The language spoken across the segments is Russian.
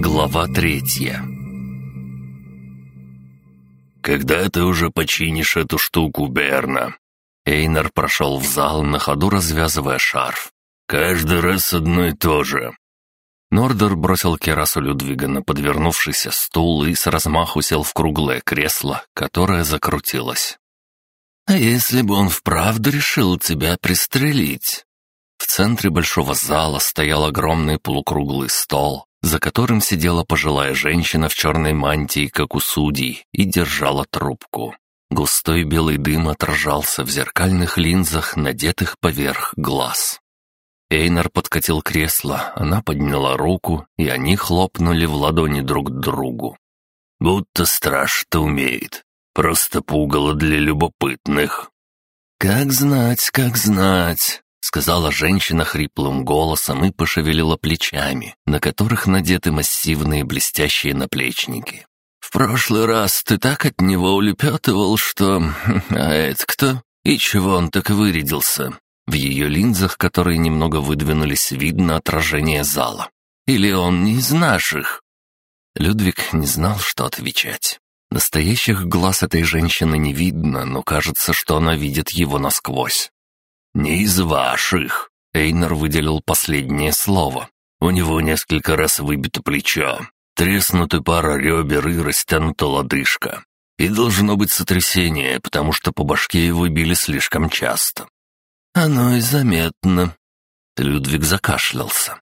Глава третья «Когда ты уже починишь эту штуку, Берна?» Эйнар прошел в зал, на ходу развязывая шарф. «Каждый раз одно и то же». Нордер бросил керасу Людвига на подвернувшийся стул и с размаху сел в круглое кресло, которое закрутилось. «А если бы он вправду решил тебя пристрелить?» Центре большого зала стоял огромный полукруглый стол, за которым сидела пожилая женщина в черной мантии, как у судей, и держала трубку. Густой белый дым отражался в зеркальных линзах, надетых поверх глаз. Эйнар подкатил кресло, она подняла руку, и они хлопнули в ладони друг другу. «Будто страж-то умеет. Просто пугало для любопытных». «Как знать, как знать. — сказала женщина хриплым голосом и пошевелила плечами, на которых надеты массивные блестящие наплечники. «В прошлый раз ты так от него улепетывал, что... А это кто? И чего он так вырядился?» В ее линзах, которые немного выдвинулись, видно отражение зала. «Или он не из наших?» Людвиг не знал, что отвечать. Настоящих глаз этой женщины не видно, но кажется, что она видит его насквозь. «Не из ваших», — Эйнер выделил последнее слово. «У него несколько раз выбито плечо, треснуты пара ребер и растянута лодыжка. И должно быть сотрясение, потому что по башке его били слишком часто». «Оно и заметно». Людвиг закашлялся.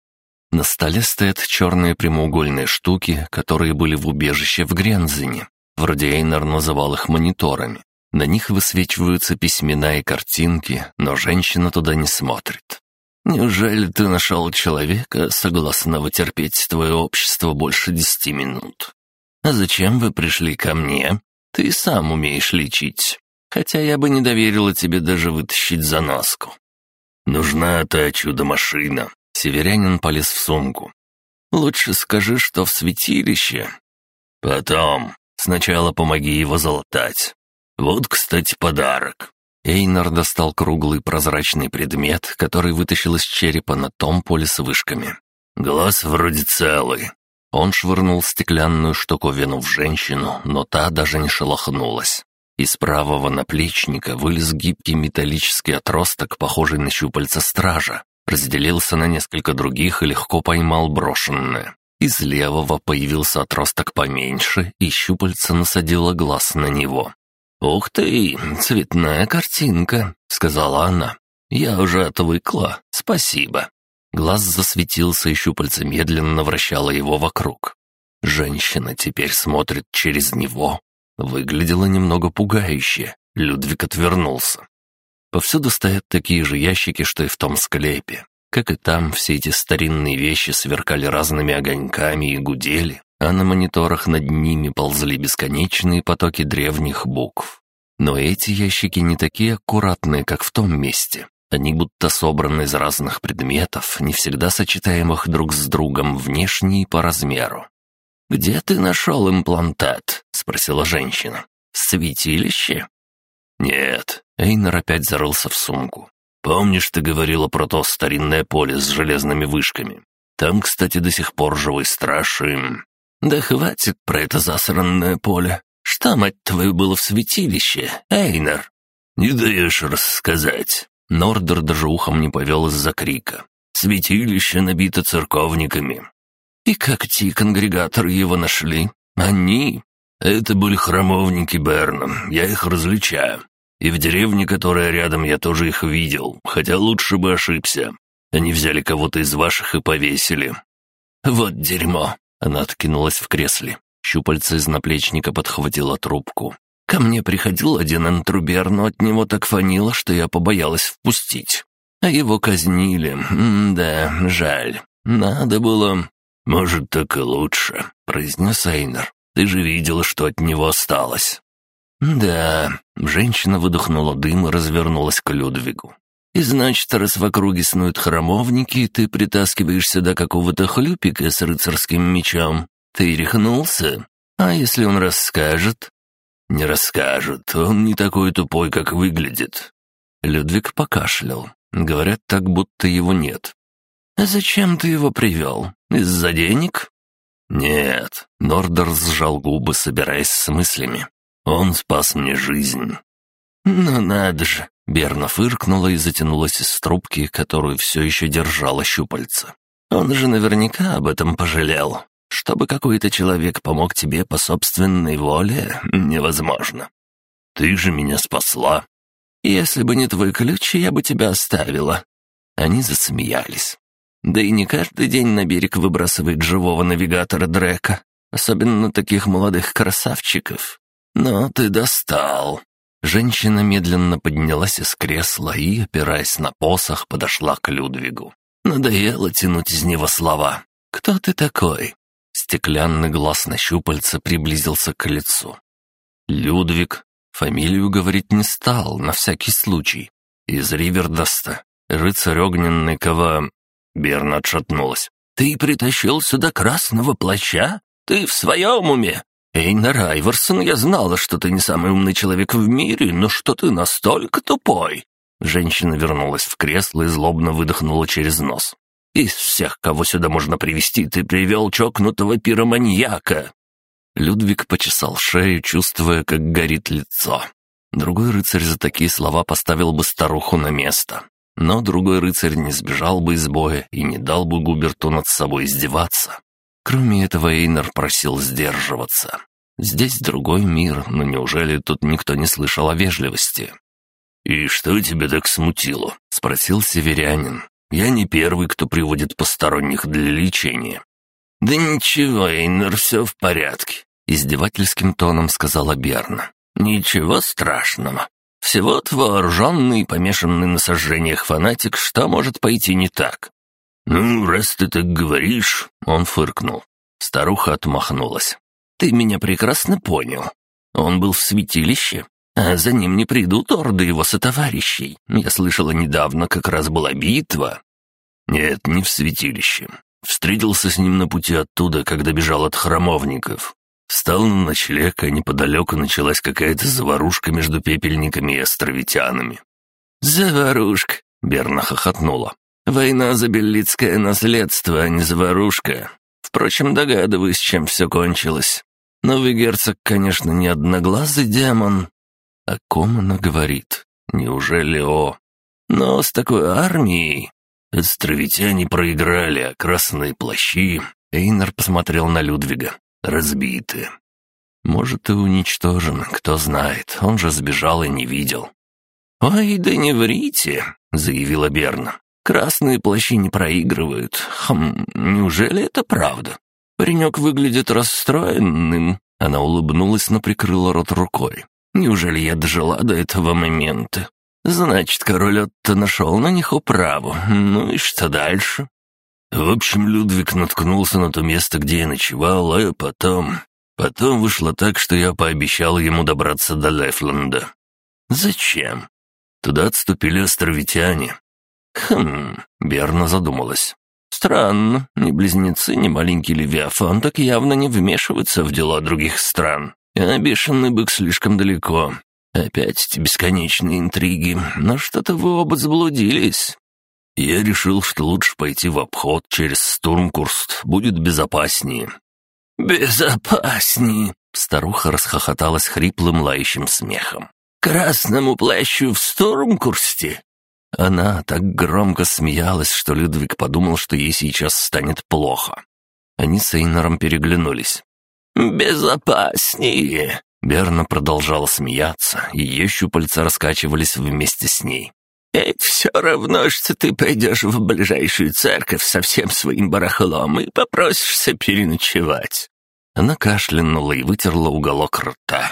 На столе стоят черные прямоугольные штуки, которые были в убежище в Грензене. Вроде Эйнер называл их мониторами. На них высвечиваются письмена и картинки, но женщина туда не смотрит. «Неужели ты нашел человека, согласного терпеть твое общество больше десяти минут? А зачем вы пришли ко мне? Ты сам умеешь лечить. Хотя я бы не доверила тебе даже вытащить заноску». «Нужна та чудо-машина». Северянин полез в сумку. «Лучше скажи, что в святилище». «Потом. Сначала помоги его залатать. «Вот, кстати, подарок». Эйнар достал круглый прозрачный предмет, который вытащил из черепа на том поле с вышками. «Глаз вроде целый». Он швырнул стеклянную штуковину в женщину, но та даже не шелохнулась. Из правого наплечника вылез гибкий металлический отросток, похожий на щупальца стража. Разделился на несколько других и легко поймал брошенное. Из левого появился отросток поменьше, и щупальца насадило глаз на него. «Ух ты, цветная картинка», — сказала она. «Я уже отвыкла, спасибо». Глаз засветился, и щупальце медленно вращало его вокруг. Женщина теперь смотрит через него. Выглядело немного пугающе. Людвиг отвернулся. Повсюду стоят такие же ящики, что и в том склепе. Как и там, все эти старинные вещи сверкали разными огоньками и гудели, а на мониторах над ними ползли бесконечные потоки древних букв. Но эти ящики не такие аккуратные, как в том месте. Они будто собраны из разных предметов, не всегда сочетаемых друг с другом внешне и по размеру. «Где ты нашел имплантат?» — спросила женщина. «В святилище?» «Нет». Эйнер опять зарылся в сумку. «Помнишь, ты говорила про то старинное поле с железными вышками? Там, кстати, до сих пор живой страж и...» «Да хватит про это засранное поле. Что, мать твою, было в святилище, Эйнер?» «Не даешь рассказать». Нордер даже ухом не повел из-за крика. «Святилище набито церковниками». «И как те конгрегаторы его нашли? Они?» «Это были храмовники Берна, я их различаю. И в деревне, которая рядом, я тоже их видел, хотя лучше бы ошибся. Они взяли кого-то из ваших и повесили». «Вот дерьмо!» Она откинулась в кресле. Щупальце из наплечника подхватило трубку. Ко мне приходил один антрубер, но от него так фанило, что я побоялась впустить. А его казнили. М да, жаль. Надо было... «Может, так и лучше», — произнес Эйнер. «Ты же видела, что от него осталось». «Да», — женщина выдохнула дым и развернулась к Людвигу. И значит, раз в округе снуют храмовники, ты притаскиваешь сюда какого-то хлюпика с рыцарским мечом. Ты рехнулся? А если он расскажет?» «Не расскажет, он не такой тупой, как выглядит». Людвиг покашлял. Говорят так, будто его нет. «А зачем ты его привел? Из-за денег?» «Нет», — Нордер сжал губы, собираясь с мыслями. «Он спас мне жизнь». «Ну надо же!» — Берна фыркнула и затянулась из трубки, которую все еще держала щупальца. «Он же наверняка об этом пожалел. Чтобы какой-то человек помог тебе по собственной воле, невозможно. Ты же меня спасла. Если бы не твой ключ, я бы тебя оставила». Они засмеялись. Да и не каждый день на берег выбрасывает живого навигатора Дрека, особенно таких молодых красавчиков. Но ты достал. Женщина медленно поднялась из кресла и, опираясь на посох, подошла к Людвигу. Надоело тянуть из него слова. «Кто ты такой?» Стеклянный глаз на щупальце приблизился к лицу. «Людвиг». Фамилию говорить не стал, на всякий случай. Из Ривердаста. Рыцарь огненный кова... Берна отшатнулась. «Ты притащил сюда красного плаща? Ты в своем уме? Эйнар Айверсон, я знала, что ты не самый умный человек в мире, но что ты настолько тупой!» Женщина вернулась в кресло и злобно выдохнула через нос. «Из всех, кого сюда можно привести, ты привел чокнутого пироманьяка!» Людвиг почесал шею, чувствуя, как горит лицо. Другой рыцарь за такие слова поставил бы старуху на место. Но другой рыцарь не сбежал бы из боя и не дал бы Губерту над собой издеваться. Кроме этого, Эйнер просил сдерживаться. Здесь другой мир, но неужели тут никто не слышал о вежливости? «И что тебя так смутило?» — спросил северянин. «Я не первый, кто приводит посторонних для лечения». «Да ничего, Эйнер, все в порядке», — издевательским тоном сказала Берна. «Ничего страшного. Всего-то вооруженный, помешанный на сожжениях фанатик, что может пойти не так? «Ну, раз ты так говоришь...» — он фыркнул. Старуха отмахнулась. «Ты меня прекрасно понял. Он был в святилище, а за ним не придут орды его сотоварищей. Я слышала недавно, как раз была битва». «Нет, не в святилище. Встретился с ним на пути оттуда, когда бежал от храмовников. Встал на ночлег, а неподалеку началась какая-то заварушка между пепельниками и островитянами. «Заварушка!» — Берна хохотнула. «Война за беллицкое наследство, а не заварушка. Впрочем, догадываюсь, чем все кончилось. Новый герцог, конечно, не одноглазый демон. О ком она говорит? Неужели о... Но с такой армией... Островитяне проиграли, а красные плащи... Эйнер посмотрел на Людвига разбиты. Может, и уничтожен, кто знает, он же сбежал и не видел. «Ой, да не врите», — заявила Берна. «Красные плащи не проигрывают. Хм, неужели это правда? Паренек выглядит расстроенным». Она улыбнулась, но прикрыла рот рукой. «Неужели я дожила до этого момента? Значит, король Отто нашел на них управу. Ну и что дальше?» В общем, Людвиг наткнулся на то место, где я ночевал, а потом... Потом вышло так, что я пообещал ему добраться до Лефленда. Зачем? Туда отступили островитяне. Хм, Берна задумалась. Странно, ни близнецы, ни маленький Левиафан так явно не вмешиваются в дела других стран. А бешеный бык слишком далеко. Опять эти бесконечные интриги, но что-то вы оба заблудились. Я решил, что лучше пойти в обход через Стурмкурст, будет безопаснее». «Безопаснее!» — старуха расхохоталась хриплым лающим смехом. «Красному плащу в Стурмкурсте?» Она так громко смеялась, что Людвиг подумал, что ей сейчас станет плохо. Они с Эйнором переглянулись. «Безопаснее!» Берна продолжала смеяться, ее щупальца раскачивались вместе с ней. Ведь все равно, что ты пойдешь в ближайшую церковь со всем своим барахлом и попросишься переночевать». Она кашлянула и вытерла уголок рта.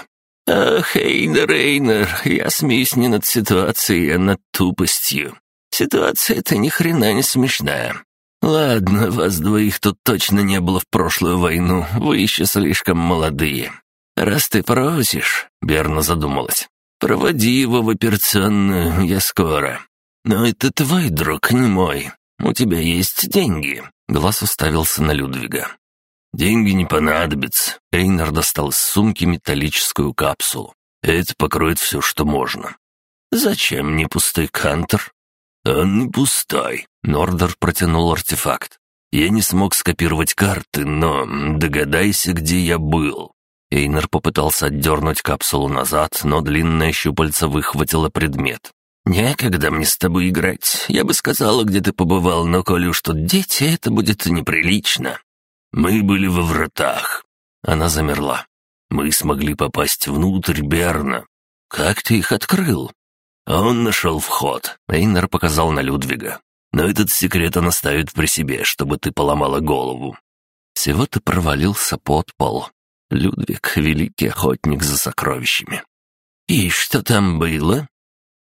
«Ах, Эйнер, Эйнер, я смеюсь не над ситуацией, а над тупостью. Ситуация-то ни хрена не смешная. Ладно, вас двоих тут точно не было в прошлую войну, вы еще слишком молодые. Раз ты просишь, — Берна задумалась, «Проводи его в операционную, я скоро. Но это твой друг, не мой. У тебя есть деньги?» Глаз уставился на Людвига. «Деньги не понадобятся». Эйнар достал из сумки металлическую капсулу. «Это покроет все, что можно». «Зачем мне пустой кантер?» «Он не пустой», — Нордер протянул артефакт. «Я не смог скопировать карты, но догадайся, где я был». Эйнер попытался отдернуть капсулу назад, но длинное щупальце выхватило предмет. «Некогда мне с тобой играть. Я бы сказала, где ты побывал, но коли уж тут дети, это будет неприлично». «Мы были во вратах». Она замерла. «Мы смогли попасть внутрь Берна. Как ты их открыл?» Он нашел вход. Эйнер показал на Людвига. «Но этот секрет он оставит при себе, чтобы ты поломала голову». Всего ты провалился под пол. Людвиг — великий охотник за сокровищами. «И что там было?»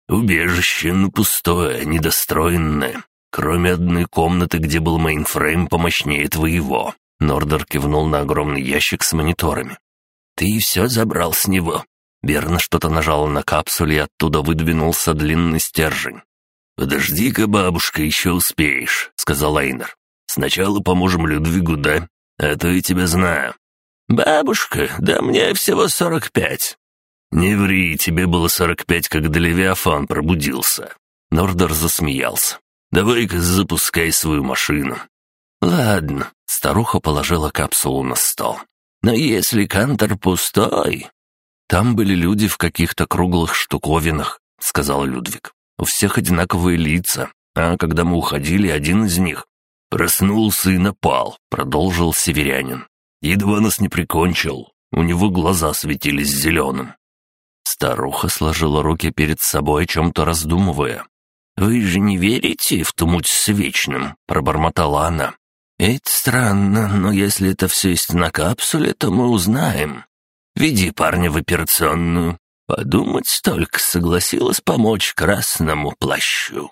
«Убежище, но пустое, недостроенное. Кроме одной комнаты, где был мейнфрейм помощнее твоего». Нордер кивнул на огромный ящик с мониторами. «Ты все забрал с него?» Берна что-то нажала на капсуле, и оттуда выдвинулся длинный стержень. «Подожди-ка, бабушка, еще успеешь», — сказал Эйнер. «Сначала поможем Людвигу, да? А то и тебя знаю». «Бабушка, да мне всего сорок пять». «Не ври, тебе было сорок пять, когда Левиафан пробудился». Нордер засмеялся. «Давай-ка запускай свою машину». «Ладно», — старуха положила капсулу на стол. «Но если кантор пустой...» «Там были люди в каких-то круглых штуковинах», — сказал Людвиг. «У всех одинаковые лица, а когда мы уходили, один из них проснулся и напал», — продолжил северянин. Едва нас не прикончил. У него глаза светились зеленым. Старуха сложила руки перед собой, о чем-то раздумывая. «Вы же не верите в ту муть с вечным?» — пробормотала она. «Это странно, но если это все есть на капсуле, то мы узнаем. Веди парня в операционную. Подумать только согласилась помочь красному плащу».